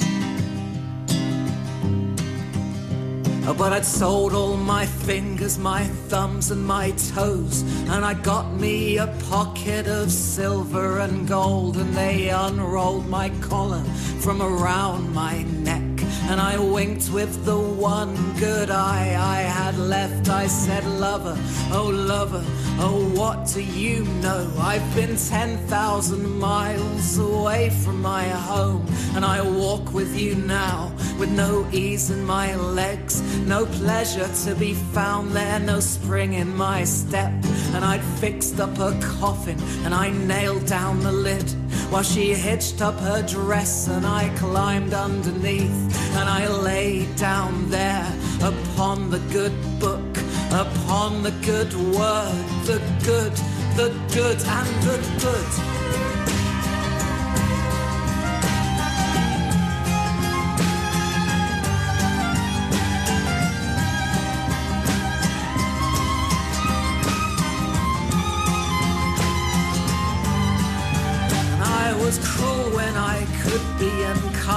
But I'd sold all my fingers, my thumbs, and my toes. And I got me a pocket of silver and gold. And they unrolled my collar from around my neck. And I winked with the one good eye I had left. I said, Lover, oh lover, oh what do you know? I've been 10,000 miles away from my home. And I walk with you now with no ease in my legs. No pleasure to be found there, no spring in my step. And I'd fixed up a coffin and I nailed down the lid while she hitched up her dress and I climbed underneath and I lay down there upon the good book, upon the good word, the good, the good and the good.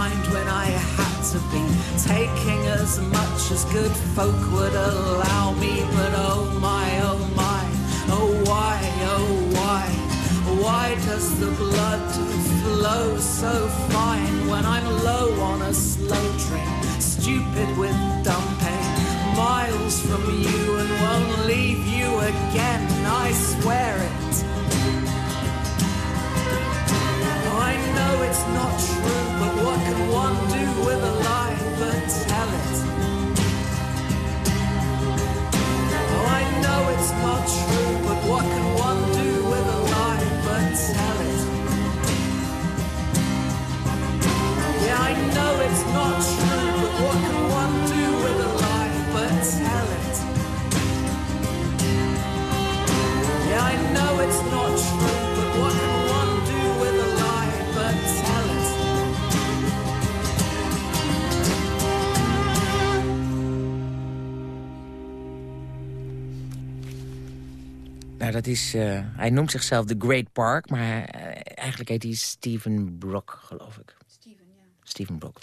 Kind when I had to be. Taking as much as good folk would allow me. But oh my, oh my, oh why, oh why? Why does the blood flow so fine when I'm low on a slow train? Stupid with dumb pain. Miles from you and won't leave you again, I swear it. I know it's not true, what can one do with a lie but tell it? Oh, I know it's not true, but what can one do with a lie but tell it? Yeah, I know it's not true, Nou, dat is... Uh, hij noemt zichzelf The Great Park, maar uh, eigenlijk heet hij Steven Brock, geloof ik. Steven, ja. Steven Brock.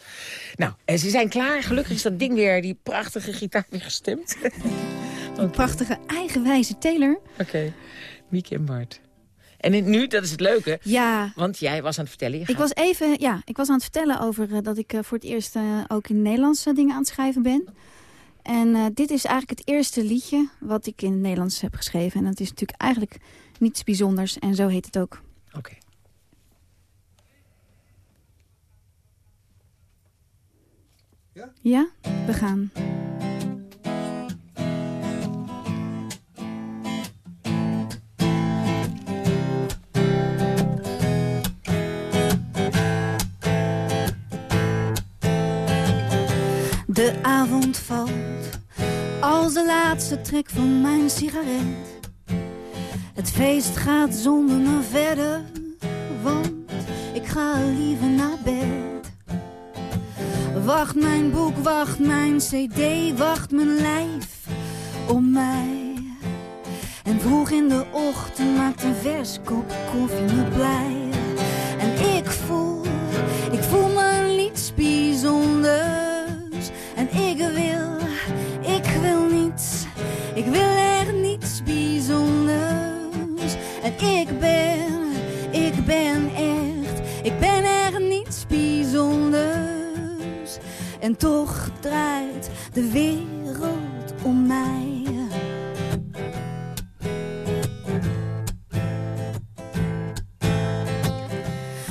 Nou, en ze zijn klaar. Gelukkig is dat ding weer, die prachtige gitaar weer gestemd. Een prachtige eigenwijze Taylor. Oké, okay. Mieke en Bart. En nu, dat is het leuke, Ja, want jij was aan het vertellen. ik was even, ja, ik was aan het vertellen over eh, dat ik eh, voor het eerst eh, ook in het Nederlands eh, dingen aan het schrijven ben. En eh, dit is eigenlijk het eerste liedje wat ik in het Nederlands heb geschreven. En dat is natuurlijk eigenlijk niets bijzonders. En zo heet het ook. Oké. Ja, we gaan. De avond valt als de laatste trek van mijn sigaret. Het feest gaat zonder me verder, want ik ga liever naar bed. Wacht mijn boek, wacht mijn cd, wacht mijn lijf om mij. En vroeg in de ochtend maakt een vers kop koffie me blij. En ik ik wil echt niets bijzonders. En ik ben, ik ben echt, ik ben echt niets bijzonders. En toch draait de wereld om mij.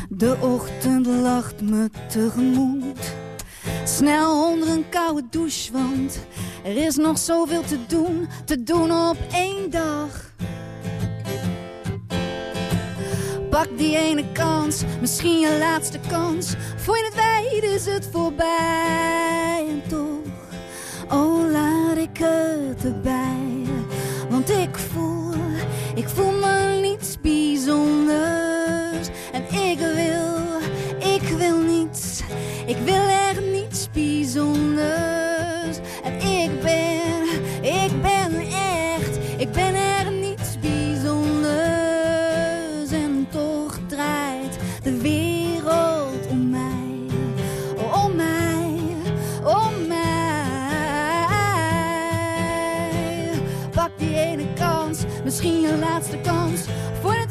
De ochtend lacht me tegemoet. Snel onder een koude douche, want er is nog zoveel te doen. Te doen op één dag. Pak die ene kans, misschien je laatste kans. Voor je het weet is het voorbij. En toch, oh laat ik het erbij. Want ik voel, ik voel me niets bijzonders. En ik wil, ik wil niets, ik wil echt niets bijzonders. Ben, ik ben echt, ik ben echt niets bijzonders. En toch draait de wereld om mij, om mij, om mij. Pak die ene kans, misschien je laatste kans. Voor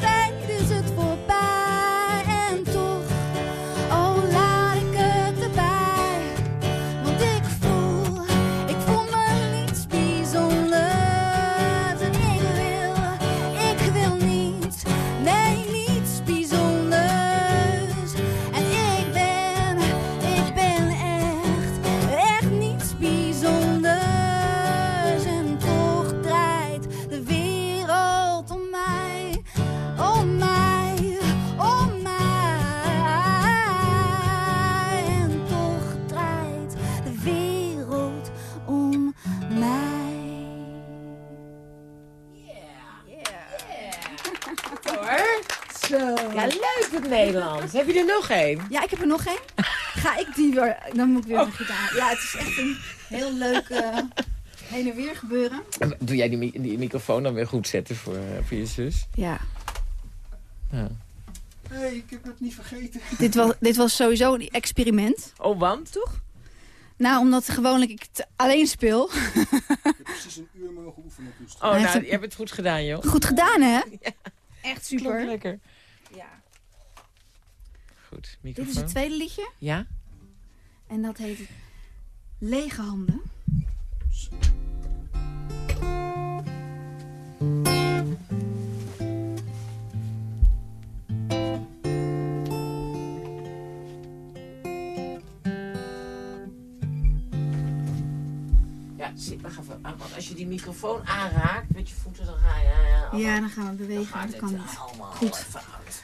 Heb je er nog één? Ja, ik heb er nog één. Ga ik die weer... Dan moet ik weer een gitaar. Ja, het is echt een heel leuk eh, heen en weer gebeuren. Doe jij die, mi- die microfoon dan weer goed zetten voor, eh, voor je zus? Ja. Ja. Hé, hey, ik heb het niet vergeten. Dit was, dit was sowieso een experiment. Oh, want? Toch? Nou, omdat gewoonlijk ik het alleen speel. Ik heb precies een uur mogen oefenen op uw Oh, nou, je hebt het goed gedaan, joh. Goed gedaan, hè? Klonk Echt super. lekker. Dit is het tweede liedje. Ja? En dat heet Lege Handen. Ja, zie, wacht even. Ah, Want als je die microfoon aanraakt met je voeten, dan ga je... Ja, allemaal- Ja, dan gaan we dan bewegen. gaat Dat het kan niet. allemaal Goed. even uit.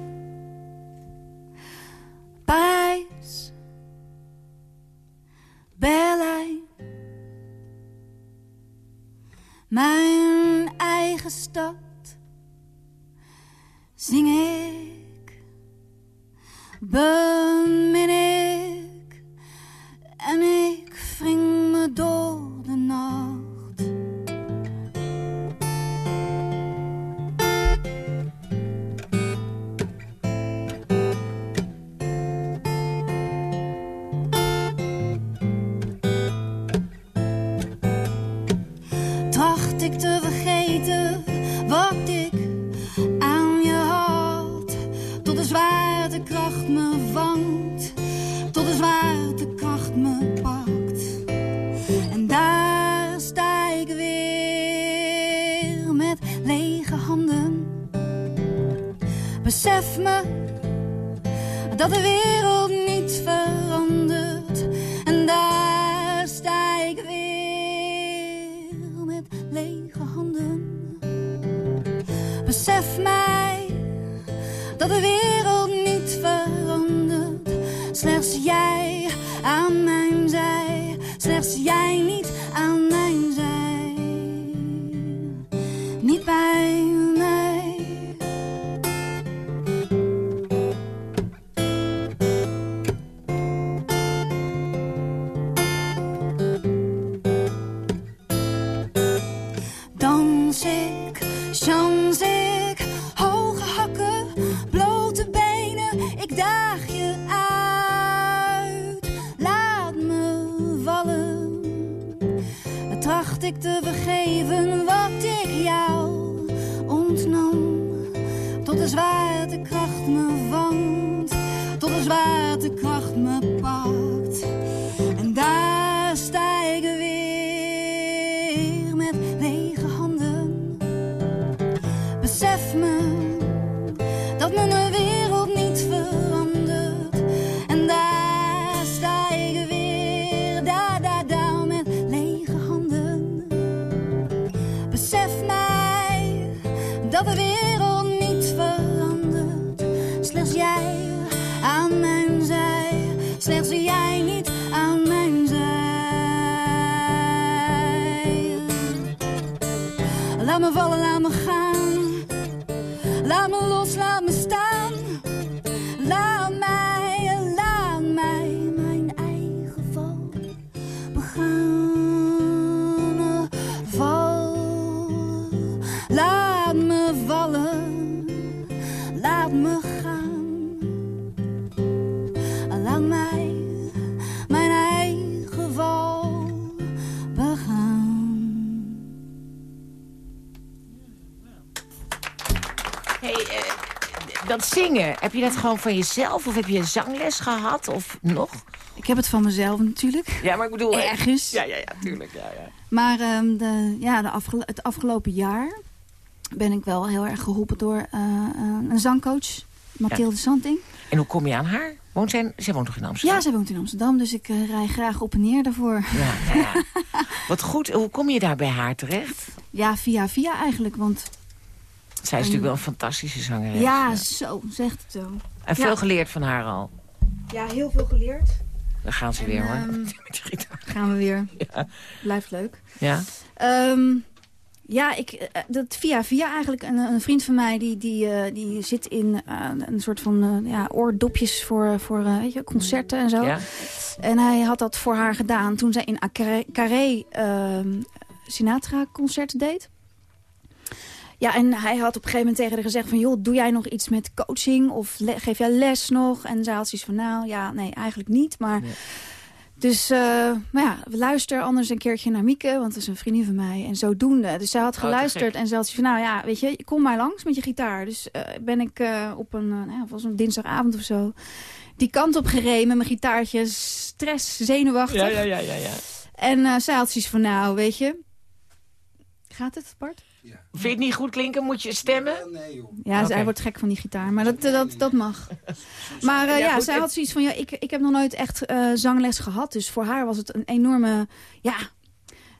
tracht ik te vergeven wat ik jou ontnam. Tot de zwaartekracht me vangt, tot de zwaartekracht me dat zingen, heb je dat gewoon van jezelf? Of heb je zangles gehad? Of nog? Ik heb het van mezelf natuurlijk. Ja, maar ik bedoel... Ergens. Ja, ja, ja, tuurlijk. Ja, ja. Maar ehm, de, ja, de afgelo- het afgelopen jaar ben ik wel heel erg geholpen door eh, eh, een zangcoach, Mathilde Santing. En hoe kom je aan haar? Woont zij, zij woont toch in Amsterdam? Ja, zij woont in Amsterdam, dus ik eh, rij graag op en neer daarvoor. Ja, ja, ja. Wat goed. Hoe kom je daar bij haar terecht? Ja, via via eigenlijk, want Zij is natuurlijk wel een fantastische zangeres. ja, zo, zegt het zo. En veel ja. geleerd van haar al. Ja, heel veel geleerd. Daar gaan ze weer, hoor. gitaar. Gaan we weer. Ja. Blijft leuk. Ja? Ehm, ja, ik, eh, dat via via eigenlijk. Een, een vriend van mij die, die, eh, die zit in eh, een soort van eh, ja, oordopjes voor, voor eh, weet je, concerten en zo. Ja? En hij had dat voor haar gedaan toen zij in Carré, Carré ehm, Sinatra-concerten deed. Ja, en hij had op een gegeven moment tegen haar gezegd van... joh, doe jij nog iets met coaching of geef jij les nog? En zij had zoiets van, nou ja, nee, eigenlijk niet. Maar Dus, eh, maar ja, luister anders een keertje naar Mieke, want dat is een vriendin van mij. En zodoende. Dus zij had te geluisterd en ze had zoiets van, nou ja, weet je, kom maar langs met je gitaar. Dus eh, ben ik eh, op een, nou, was een dinsdagavond of zo, die kant op gereden met mijn gitaartje, stress, zenuwachtig. Ja, ja, ja, ja. ja. En zij had zoiets van, nou, weet je, gaat het, Bart? Vind je het niet goed klinken? Moet je stemmen? Nee, joh. Ja, Oké. zij wordt gek van die gitaar, maar dat, dat, dat mag. Maar eh, Ja, ja, goed, zij had zoiets van, ja, ik, ik heb nog nooit echt eh, zangles gehad. Dus voor haar was het een enorme ja,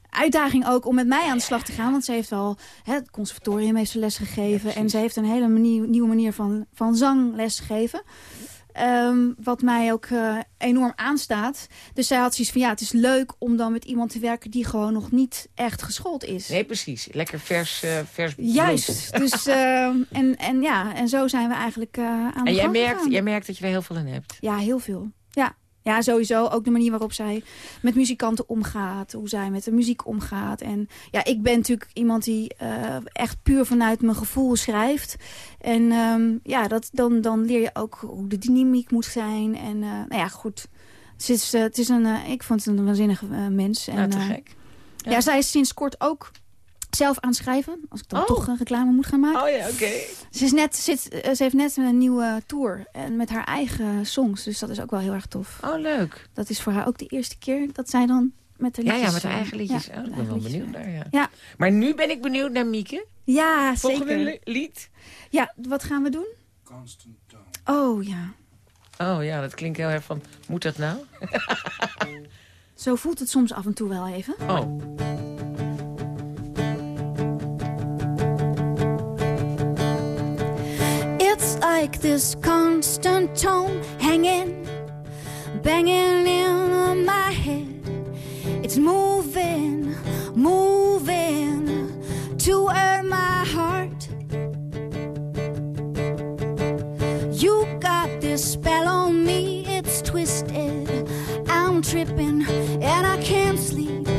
uitdaging ook om met mij aan de slag te gaan. Want ze heeft wel hè, het conservatorium heeft ze les gegeven. en ze heeft een hele nieuwe manier van, van zangles geven. Ehm, wat mij ook eh, enorm aanstaat. Dus zij had zoiets van, ja, het is leuk om dan met iemand te werken... die gewoon nog niet echt geschoold is. Nee, precies. Lekker vers, eh vers. Juist. Dus, ehm, en, en, ja, en zo zijn we eigenlijk eh, aan de En jij gang merkt, gegaan. jij merkt dat je er heel veel in hebt. Ja, heel veel. Ja. sowieso. Ook de manier waarop zij met muzikanten omgaat. Hoe zij met de muziek omgaat. En ja, ik ben natuurlijk iemand die eh, echt puur vanuit mijn gevoel schrijft. En ehm, ja, dat, dan, dan leer je ook hoe de dynamiek moet zijn. En eh, nou ja, goed. Het is, eh, het is een, ik vond het een waanzinnige mens. En, Nou, te eh, gek. ja. zij is sinds kort ook zelf aan het schrijven. Als ik dan Oh. toch een reclame moet gaan maken. Oh ja, oké. Ze, is net, zit, eh, ze heeft net een nieuwe tour. En met haar eigen songs. Dus dat is ook wel heel erg tof. Oh, leuk. Dat is voor haar ook de eerste keer dat zij dan met haar Ja, liedjes... ja, met haar eh, eigen liedjes. ja, oh, ik ben wel benieuwd naar, ja. Ja. Maar nu ben ik benieuwd naar Mieke. Ja, Volgende zeker. li- lied? Ja, wat gaan we doen? Constant tone. Oh ja, Oh ja, dat klinkt heel erg van... Moet dat nou? zo voelt het soms af en toe wel even. Oh. Like this constant tone hanging, banging in my head. It's moving, moving to toward my heart. You got this spell on me, it's twisted. I'm tripping and I can't sleep,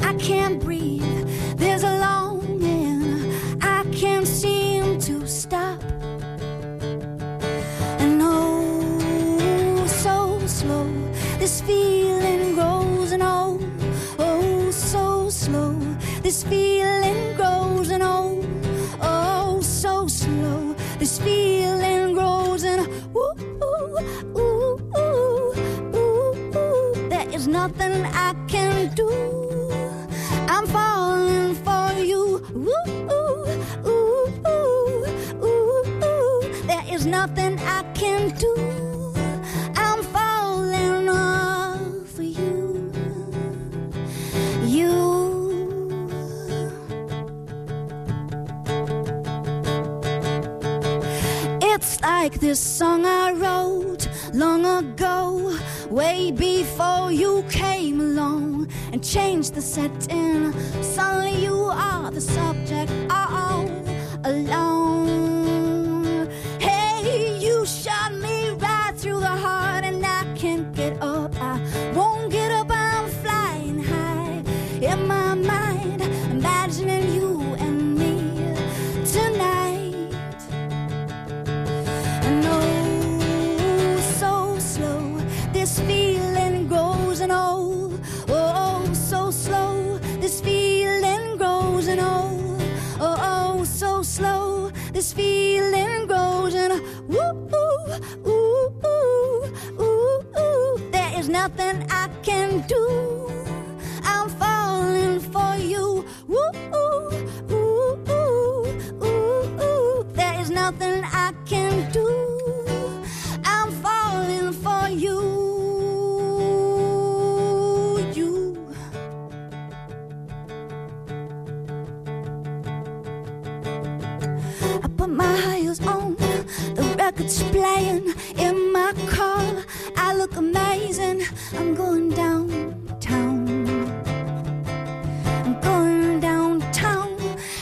I can't breathe. This feeling grows and oh, oh, so slow. This feeling grows and oh, oh, so slow. This feeling grows and ooh, ooh, ooh, ooh, ooh, ooh. There is nothing I can do. I'm falling for you. Ooh, ooh, ooh, ooh, ooh. There is nothing I can do. Like this song I wrote long ago, way before you came along and changed the setting. Suddenly you are the subject all alone. Nothing I can do. I'm falling for you. Ooh, ooh, ooh, ooh. There is nothing I can do. I'm falling for you. You. I put my heels on, the record's playing amazing. I'm going downtown. I'm going downtown.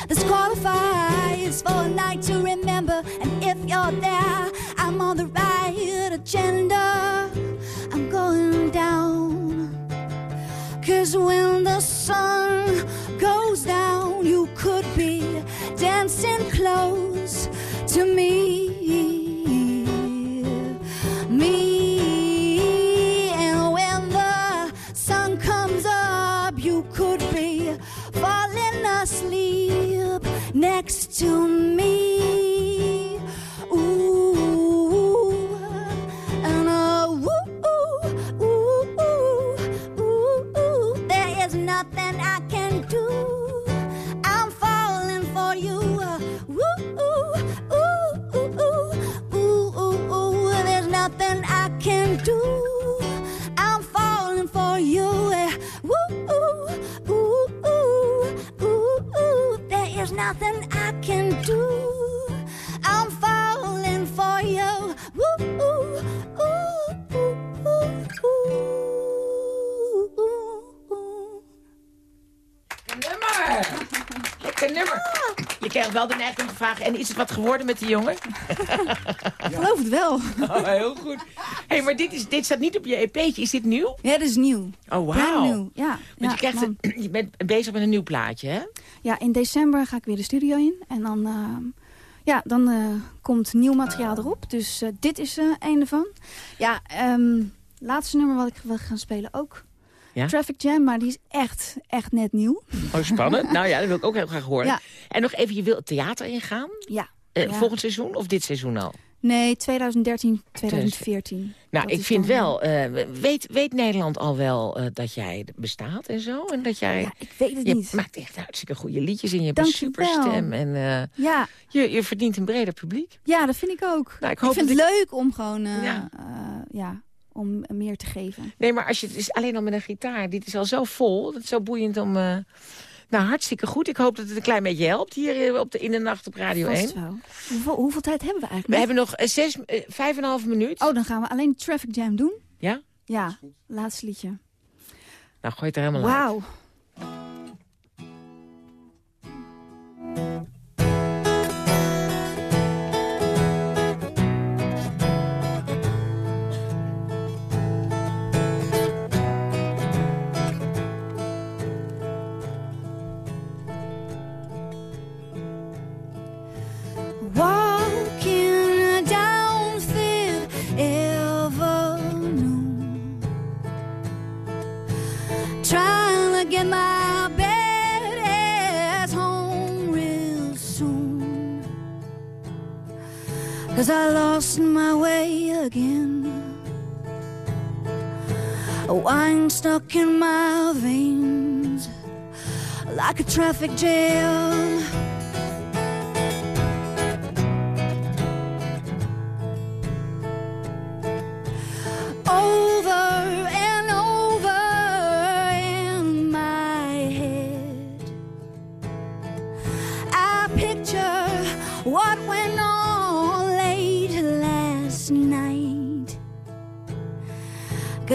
This qualifies for a night to remember. And if you're there, I'm on the right agenda. I'm going down. Cause when the sun goes down, you could be dancing close to. Me. Next to me. Is het wat geworden met die jongen? Ik geloof het wel. Oh, heel goed. hey, maar dit, is, dit staat niet op je EP'tje. Is dit nieuw? Ja, dat is nieuw. Oh, wauw. nieuw. Ja, Want ja, je, krijgt man. een- je bent bezig met een nieuw plaatje, hè? ja, in december ga ik weer de studio in. En dan, ehm, ja, dan eh, komt nieuw materiaal erop. Dus eh, dit is eh een ervan. Ja, ehm laatste nummer wat ik wil gaan spelen ook. Ja? Traffic Jam, maar die is echt, echt net nieuw. Oh, spannend. nou ja, dat wil ik ook heel graag horen. Ja. En nog even, je wil het theater ingaan? Ja. Eh, Ja. Volgend seizoen of dit seizoen al? Nee, 2013, 2014. Nou, Dat ik vind wel... eh, weet, weet Nederland al wel eh, dat jij bestaat en zo? En dat jij... Ja, ik weet het je niet. maakt echt hartstikke goede liedjes en je hebt Dank een je superstem. En Ja, je, je verdient een breder publiek. ja, dat vind ik ook. Nou, ik ik hoop vind het leuk om gewoon Ja. ja, om meer te geven. Nee, maar als je het is alleen al met een gitaar, dit is al zo vol. Dat is zo boeiend om... eh, nou, hartstikke goed. Ik hoop dat het een klein beetje helpt hier eh, op de In de Nacht op Radio 1. Vast wel. Hoeveel, hoeveel tijd hebben we eigenlijk We hebben nog eh, zes, eh, vijf en een half minuut. Oh, dan gaan we alleen Traffic Jam doen. Ja? Ja, laatste liedje. Nou, gooi het er helemaal uit. Wauw. Wine stuck in my veins like a traffic jam.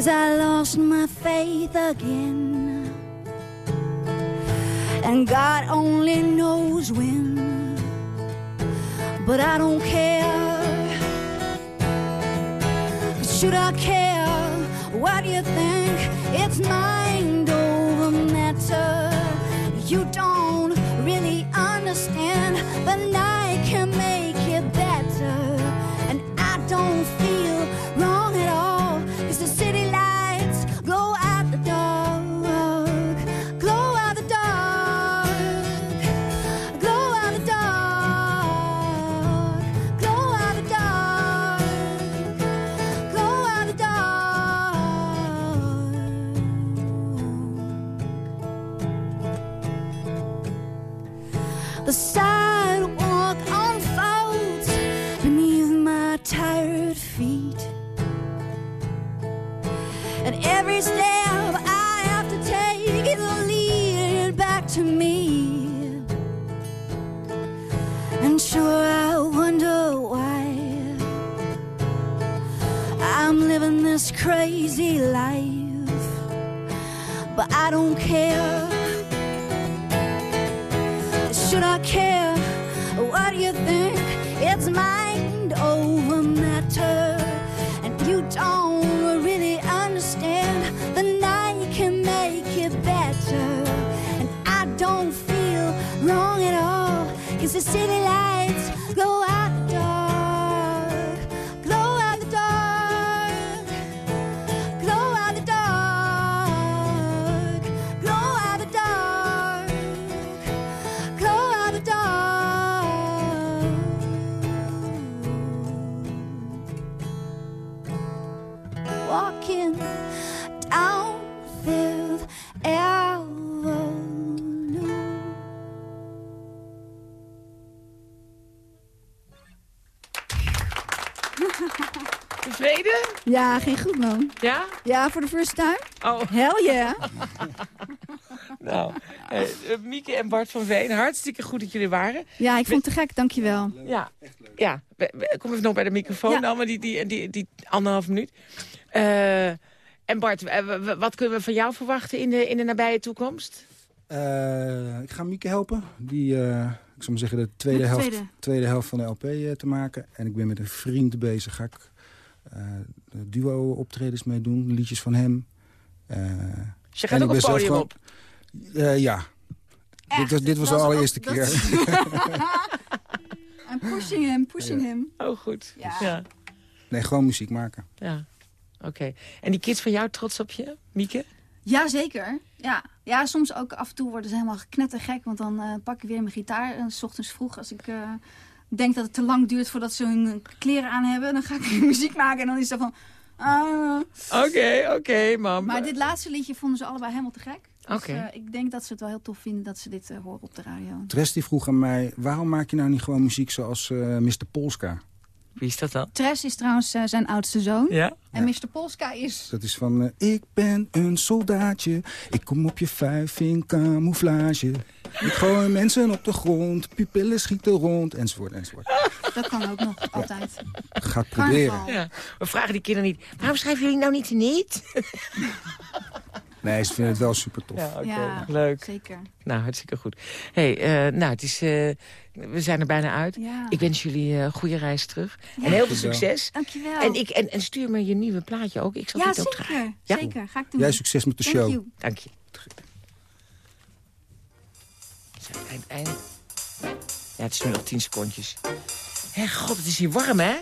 Cause I lost my faith again. And God only knows when. But I don't care. Should I care what do you think? It's mind Ja, ging goed, man. Ja? Ja, voor de first time? Oh, Hell yeah. nou. eh, Mieke en Bart van Veen, hartstikke goed dat jullie waren. Ja, ik vond het te gek, dankjewel. Ja, ja. we- we- kom even nog bij de microfoon Ja. dan, maar die, die, die, die anderhalf minuut. Eh, en Bart, eh, wat kunnen we van jou verwachten in de, in de nabije toekomst? Eh, ik ga Mieke helpen. Die, eh, ik zou maar zeggen, de tweede, De helft, tweede. helft van de LP eh, te maken. En ik ben met een vriend bezig. Ga ik eh, duo optredens mee doen. Liedjes van hem. Eh, Dus je En gaat ook zelf podium gewoon- op. eh, ja. Dit was, dit was de allereerste dat keer. is- I'm pushing him, pushing him. Oh, goed. Ja. ja. Nee, gewoon muziek maken. ja. Oké. En die kids van jou trots op je, Mieke? Jazeker. Ja. ja, soms ook af en toe worden ze helemaal knettergek. Want dan eh, pak ik weer mijn gitaar. En s ochtends vroeg, als ik eh, denk dat het te lang duurt voordat ze hun kleren aan hebben... dan ga ik muziek maken en dan is dat van... ah. Oké, oké, mam. Maar dit laatste liedje vonden ze allebei helemaal te gek. Dus, Oké. eh, ik denk dat ze het wel heel tof vinden dat ze dit eh, horen op de radio. Tres die vroeg aan mij, waarom maak je nou niet gewoon muziek zoals eh Mr. Polska? Wie is dat dan? Tres is trouwens eh, zijn oudste zoon. Ja? En Mr. Polska is... Dat is van, eh, ik ben een soldaatje, ik kom op je vijf in camouflage. Ik gooi mensen op de grond, pupillen schieten rond, enzovoort, enzovoort. Dat kan ook nog, altijd. Ga het proberen. Ja. We vragen die kinderen niet, waarom schrijven jullie nou niet niet? Nee, ze vinden het wel super tof. Ja, oké. Ja. Leuk. Zeker. Nou, hartstikke goed. hey, eh, nou, het is, eh, we zijn er bijna uit. Ja. Ik wens jullie een goede reis terug. En heel veel Dankjewel. succes. Dankjewel. En, ik, en, en stuur me je nieuwe plaatje ook. Ik zal ja, dit ook zeker. Ja? Zeker, ga ik doen. Jij succes met de Thank show. you. Dank je. Eind, eind. Ja, het is nu nog tien secondjes. Hé, god, het is hier warm, hè?